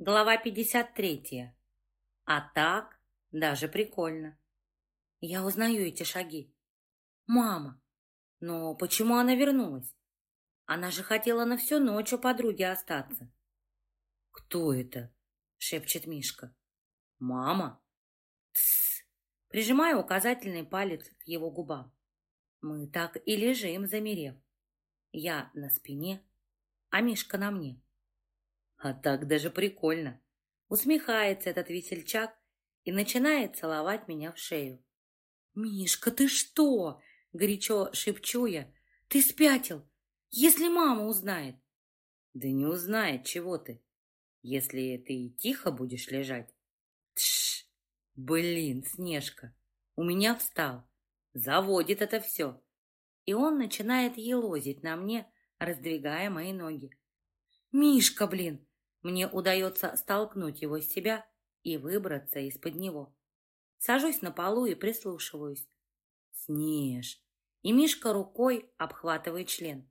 Глава 53. А так даже прикольно. Я узнаю эти шаги. Мама. Но почему она вернулась? Она же хотела на всю ночь у подруги остаться. Кто это? Шепчет Мишка. Мама. Тссс. Прижимаю указательный палец к его губам. Мы так и лежим, замерев. Я на спине, а Мишка на мне. А так даже прикольно. Усмехается этот весельчак и начинает целовать меня в шею. «Мишка, ты что?» — горячо шепчу я. «Ты спятил! Если мама узнает!» «Да не узнает, чего ты, если ты тихо будешь лежать». «Тш! Блин, Снежка, у меня встал. Заводит это все». И он начинает елозить на мне, раздвигая мои ноги. «Мишка, блин, мне удается столкнуть его с себя и выбраться из-под него. Сажусь на полу и прислушиваюсь. Снеж. И Мишка рукой обхватывает член.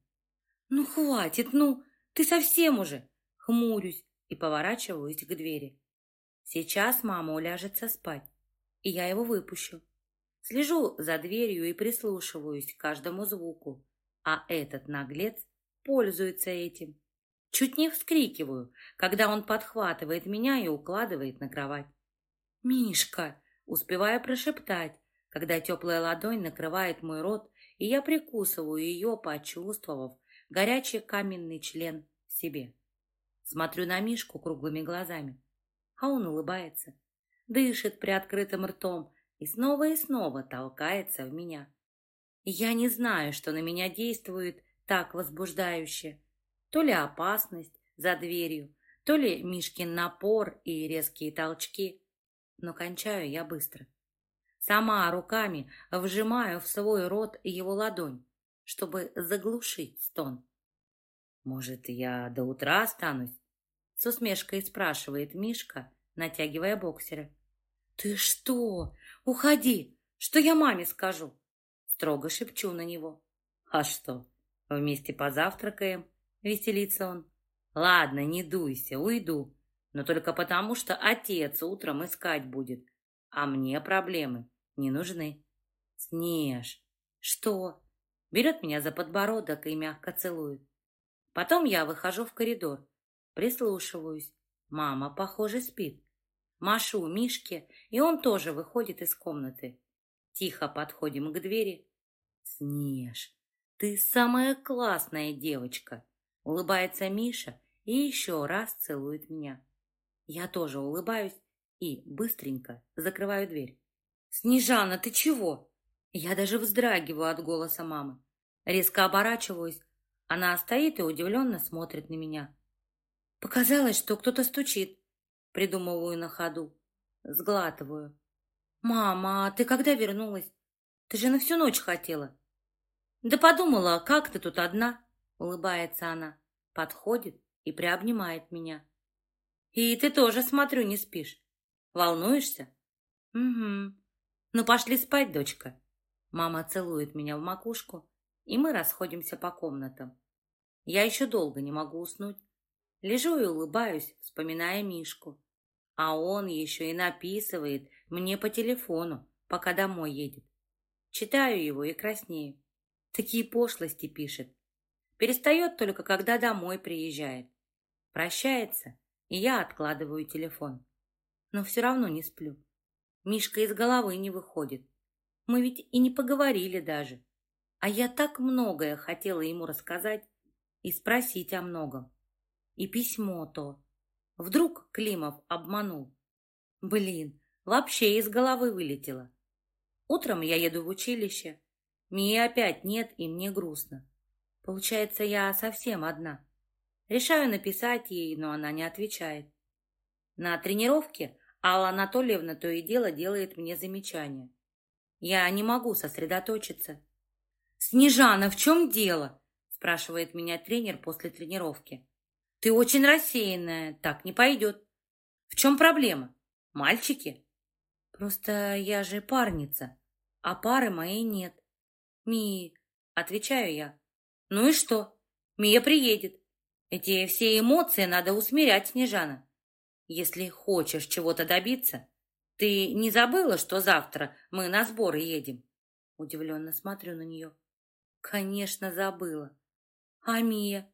Ну, хватит, ну, ты совсем уже. Хмурюсь и поворачиваюсь к двери. Сейчас мама уляжется спать, и я его выпущу. Слежу за дверью и прислушиваюсь к каждому звуку, а этот наглец пользуется этим. Чуть не вскрикиваю, когда он подхватывает меня и укладывает на кровать. «Мишка!» — успеваю прошептать, когда теплая ладонь накрывает мой рот, и я прикусываю ее, почувствовав горячий каменный член в себе. Смотрю на Мишку круглыми глазами, а он улыбается, дышит приоткрытым ртом и снова и снова толкается в меня. я не знаю, что на меня действует так возбуждающе, то ли опасность за дверью, то ли Мишкин напор и резкие толчки. Но кончаю я быстро. Сама руками вжимаю в свой рот его ладонь, чтобы заглушить стон. «Может, я до утра останусь?» С усмешкой спрашивает Мишка, натягивая боксеры. «Ты что? Уходи! Что я маме скажу?» Строго шепчу на него. «А что, вместе позавтракаем?» Веселится он. Ладно, не дуйся, уйду. Но только потому, что отец утром искать будет. А мне проблемы не нужны. Снеж. Что? Берет меня за подбородок и мягко целует. Потом я выхожу в коридор. Прислушиваюсь. Мама, похоже, спит. Машу Мишке, и он тоже выходит из комнаты. Тихо подходим к двери. Снеж, ты самая классная девочка. Улыбается Миша и еще раз целует меня. Я тоже улыбаюсь и быстренько закрываю дверь. «Снежана, ты чего?» Я даже вздрагиваю от голоса мамы. Резко оборачиваюсь. Она стоит и удивленно смотрит на меня. Показалось, что кто-то стучит. Придумываю на ходу. Сглатываю. «Мама, а ты когда вернулась? Ты же на всю ночь хотела». «Да подумала, как ты тут одна?» Улыбается она, подходит и приобнимает меня. И ты тоже, смотрю, не спишь. Волнуешься? Угу. Ну, пошли спать, дочка. Мама целует меня в макушку, и мы расходимся по комнатам. Я еще долго не могу уснуть. Лежу и улыбаюсь, вспоминая Мишку. А он еще и написывает мне по телефону, пока домой едет. Читаю его и краснею. Такие пошлости пишет. Перестает только, когда домой приезжает. Прощается, и я откладываю телефон. Но все равно не сплю. Мишка из головы не выходит. Мы ведь и не поговорили даже. А я так многое хотела ему рассказать и спросить о многом. И письмо то. Вдруг Климов обманул. Блин, вообще из головы вылетело. Утром я еду в училище. Мии опять нет, и мне грустно. Получается, я совсем одна. Решаю написать ей, но она не отвечает. На тренировке Алла Анатольевна то и дело делает мне замечания. Я не могу сосредоточиться. «Снежана, в чем дело?» спрашивает меня тренер после тренировки. «Ты очень рассеянная, так не пойдет. В чем проблема? Мальчики?» «Просто я же парница, а пары моей нет». «Ми...» — отвечаю я. Ну и что? Мия приедет. Эти все эмоции надо усмирять, Снежана. Если хочешь чего-то добиться, ты не забыла, что завтра мы на сборы едем? Удивленно смотрю на нее. Конечно, забыла. А Мия?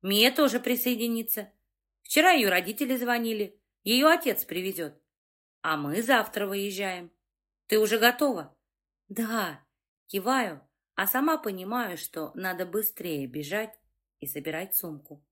Мия тоже присоединится. Вчера ее родители звонили. Ее отец привезет. А мы завтра выезжаем. Ты уже готова? Да. Киваю, а сама понимаю, что надо быстрее бежать и собирать сумку.